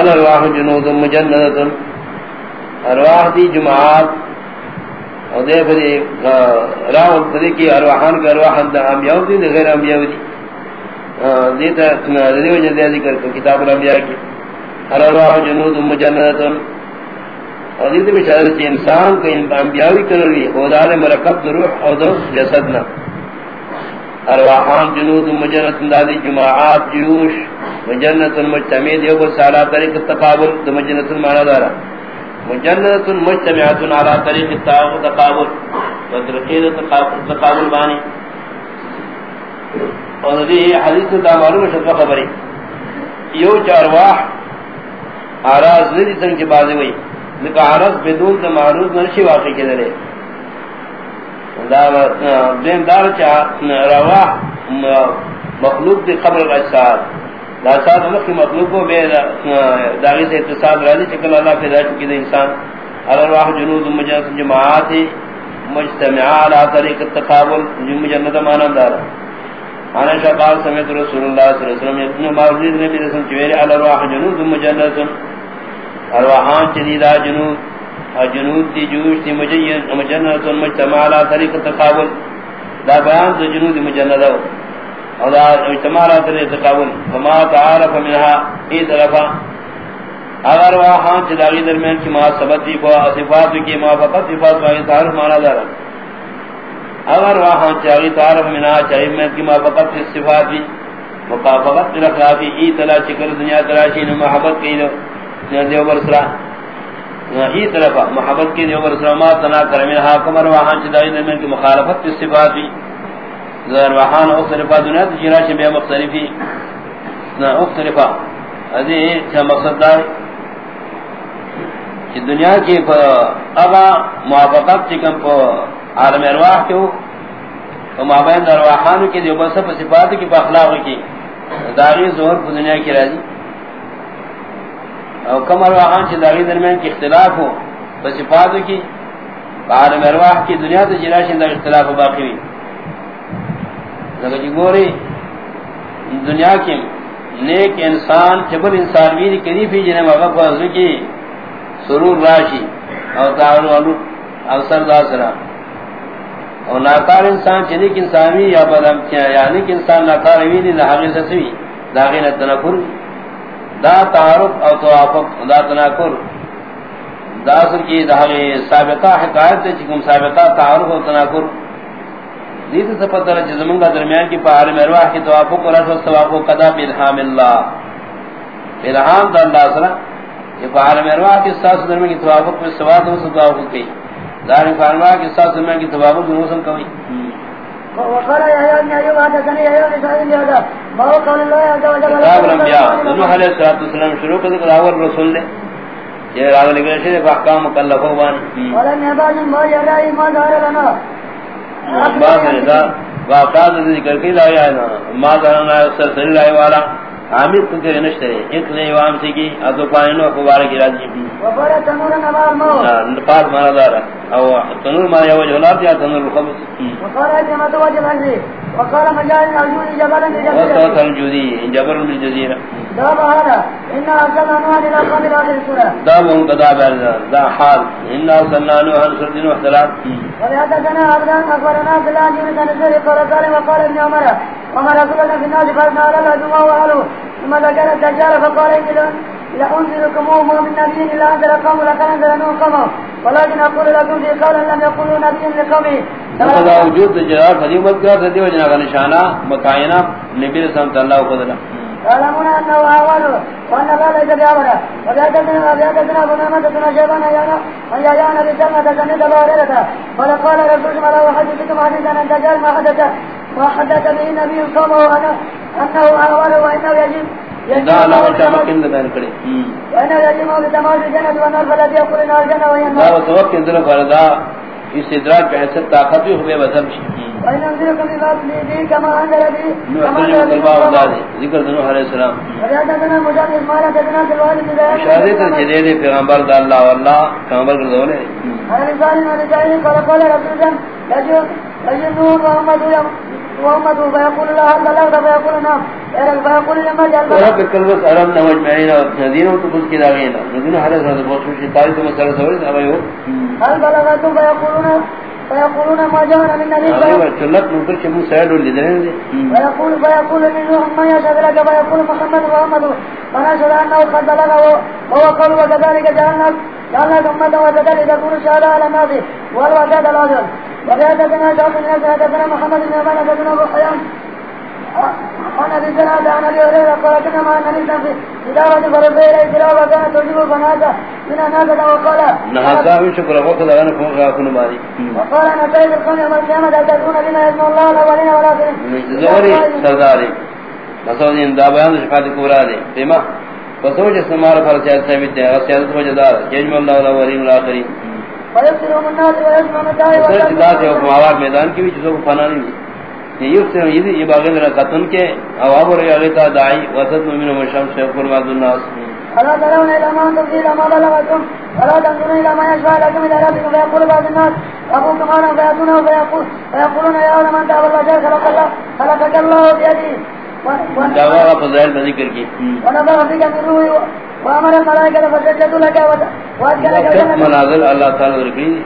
الارواح جنود مجندت ارواح دی جماعات اور دے بری راہ بری کی ارواحان کا ارواح دا انبیاء دی غیر انبیاء دی. دیتا دیو جدی ذکر کتاب الانبیاء کی. ارواح جنود مجندت اور دیتا بچار چی انسان کا انبیاء کرنوی خدا دے مرکب روح اور دو جسدنا ارواحان جنود مجنت اندازی جماعات، جیوش مجنت مجتمعید یو بس علا طریق التقابل دو مجنت مانا دارا. مجنت مجتمعات علا طریق التقابل ودرقید التقابل بانی. اور دی حدیث دا معلوم شدف خبری. یو چارواح آراز ندی سنگ کی بازی ہوئی. لکہ آراز بدون دا معروض نرشی واقعی کے لیے دین دار چا رواح مخلوق دی قبر الاجساد دا ساتھ مخ کی مخلوق کو بے داغی سے اتصال رہی چکل اللہ پیدا چکی دا انسان. الارواح جنود مجنس جماعات مجتمعا علا طریق التقابل مجند مانا دارا آنا شاقال سمیت رسول اللہ صلی اللہ علیہ وسلم ابن معروض نبی رسول چویرے الارواح جنود مجنس ارواحان چدیدہ جنود جنود دی جوش دی مجین مجنت مجتمع علا طریق تقابل. دا بیان دا جنود دی مجنت او دا مجتمع علا طریق تقابل. فما تعارف منها ای طرفا. اگر واحان چی داغی درمیان کی محاسبت دی صفات کی موافقت صفات باقی تعارف مانا دارا. اگر واحان چی داغی تعارف منها چاہی میں کی موافقت صفات دی مقافقت رخلافی ای تلا چکر دنیا تلاشی محبت کی دو دیو برسرہ ہی طرف محبت کی دیو برسلامات تنا کرمی حاکم ارواحان چدائی درمین کی مخالفت کی صفات بھی ارواحان اختلفا دنیا تجیرہ چھ بے مختلفی۔ اختلفا ازی چھا مقصد دار چھ دنیا کی اغا موافقت چکم پا عالم ارواح کیو۔ مابین ارواحانو کی دیو برسل صفات کی پا اخلاق کی۔ داغی ظہر پا دنیا کی راضی۔ او کم ارواحان چی داغی درمیان کی اختلاف ہو بس صفاتو کی عالم ارواح کی دنیا تو جناشن دا اختلاف ہو باقی بھی لگا جی گوری دنیا کی نیک انسان چبل انسان بھی کدی بھی جنہیں مغب حضر کی سرور راشی او تعاون والو اوسر دا سرا او ناکار انسان چنیک انسان بھی یا بدم کیا یعنی کہ انسان ناکار بھی نہیں لحاقی سسوی داغی نتنفر بھی دا تعارف او توافق، دا تناکر. دا اصل کی دا سابقہ حکایت تے چکم سابقہ تعارف او تناکر. دیت سپت در جزمنگا درمیان کی پہار مرواح کی توافق و رسول توافق قدا بالحام اللہ. بالحام دا اللہ صلی یہ پہار مرواح کی ساس درمیان کی توافق میں سواد و توافق کی دارن فارمواح کی ساس درمیان کی توافق میں موسم کوئی وقال يا يا ابن ايوب حدثني يا ابن سعيد بن هذا ما نوح عليه الصلاه والسلام شروع کر اول رسول نے یہ راغ لگے سے احکام مکلف بان ولا نبان ما يرى ما دار لنا بعد ذا واقعات ذکر کی لایا ہے ما دارنا سر سلسلہ لائے والا عامل کو کہ نشتے ایک نے وام سے کی ادو پائنو اخبار کی راضی وقال تنور نبا المو نفاذ مانا دارا او تنور ما يوجه جولات یا تنور الخبص وقال كما توجه وقال مجال العجول جبلا بجزيرة وقال الجودي جبل بالجزيرة داب هذا إنا أرسلنا نوحا إلى قوم الآخر السورة داب هم قداب ذا حال إنا أرسلنا نوحا سردين واحتلال ولحدثنا عبدان أخبرنا الله بن تنزل قال سالم وقال ابن عمر وما رسولنا في الناس فأسنا على العدو وأهله ثم ذكر الدجال فقال إني لأنزلكم وما من نبي إلا أنزل قوم لكن أنزل نوح قومه ولكن أقول لكم في قولا لم يقولوا نبي لقومه خدا وجود جواب فدیمت کا ردی وجنا کا نشانہ مکائنہ نبی رسول اللہ خدا تعلمون أنه أول وأن لا ليس بأولا وبيعتدنا وبيعتدنا بنامة شيطان أيانا وأن يجعنا بسلمة سنة بارلة فلقال رسول الله وحدثكم حديثا أن تجعل ما حدث. ما حدث به النبي قومه أنه أول وإنه يجب دا لا وچا مکن بیان کرے وإنه يجب بتماش الجنة والنار فالذي يقول النار جنة وهي دا النار وتوقع ذرا فردا اس ادراک پہ حیثیت طاقت بھی ہوئے وزن به وزاد ذکر علیہ السلام. دے پیغمبر دا اللہ واللہ پیغمبر کر دولے قال قال الله نعم۔ جاء رب الكلبس أرمنا مجمعين ودينه وتقص كده غينا ندينه حدث هذا بوصوش تاريخ مسألة سوريس أبا يقول هل بلغتم فيقولون فيقولون ما جاءنا من نبي أبا تلت من كل شيء مساعد لدينه دي ويقول فيقول منهم ما يشهد لك فيقول محمد محمد فنشهد انه قد بلغه وهو قول وكذلك جعلنا جعلنا امه وكذلك تكون الشهاده على الناس. والوكاد الاجر وحدثنا شعب بن ناس حدثنا محمد بن عبان حدثنا ابو حيان عن ابي ابي هريره قال تجيب فنادى من وقال وقال انا سيد القوم يوم القيامه بما يسمى الله الاولين والاخرين زوري سرداري. دا بیان شفاعت کبرا دے فسوچ پر ثابت اور سیادت اللہ الناس میدان کی بھی چیزوں کو فنا نہیں دی یہ یکسر یہ باغی لنا قتن کے اواب اور یغیتا داعی وسط ممین و شمس فرماد الناس۔ ألا ترون إلى ما أنتم فيه ما بلغتم ألا تنظرون إلى ما يشفع لكم إلى ربكم فيقول بعض الناس أبوكم أنا فيأتونه فيقول فيقولون يا أولى من تعب البشر خلق الله خلقك الله بيده. دعوة فضائل بذکر کی ونظر فيك من روحه وأمر الملائكة فسجدوا لك وأسكنك وقت الجنة منازل اللہ تعالی